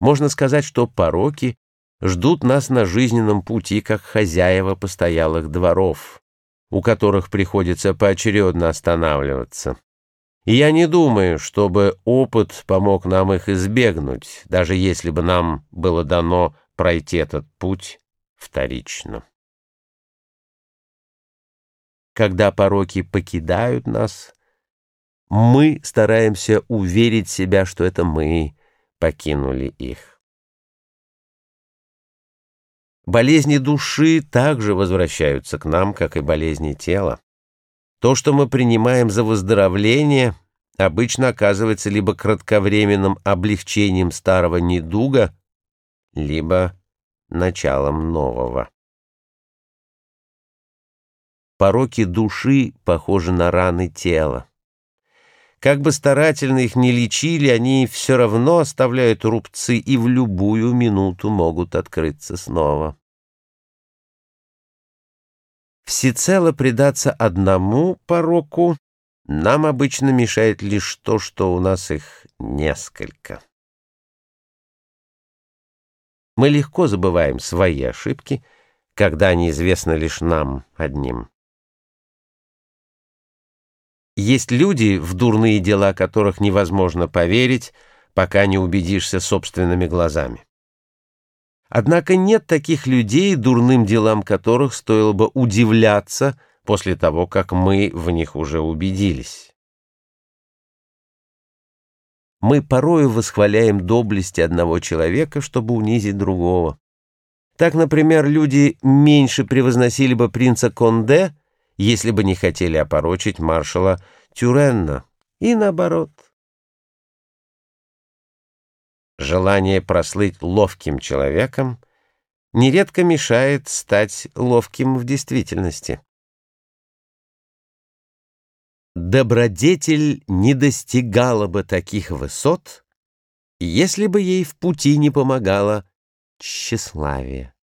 Можно сказать, что пороки ждут нас на жизненном пути, как хозяева постоялых дворов, у которых приходится поочередно останавливаться. И я не думаю, чтобы опыт помог нам их избегнуть, даже если бы нам было дано пройти этот путь вторично. Когда пороки покидают нас, мы стараемся уверить себя, что это мы покинули их. Болезни души также возвращаются к нам, как и болезни тела. То, что мы принимаем за выздоровление, обычно оказывается либо кратковременным облегчением старого недуга, либо началом нового. Пороки души похожи на раны тела. Как бы старательно их ни лечили, они все равно оставляют рубцы и в любую минуту могут открыться снова. Всецело предаться одному пороку нам обычно мешает лишь то, что у нас их несколько. Мы легко забываем свои ошибки, когда они известны лишь нам одним. Есть люди, в дурные дела которых невозможно поверить, пока не убедишься собственными глазами. Однако нет таких людей, дурным делам которых стоило бы удивляться после того, как мы в них уже убедились. Мы порою восхваляем доблести одного человека, чтобы унизить другого. Так, например, люди меньше превозносили бы принца Конде, если бы не хотели опорочить маршала Тюренна, и наоборот. Желание прослыть ловким человеком нередко мешает стать ловким в действительности. Добродетель не достигала бы таких высот, если бы ей в пути не помогало тщеславие.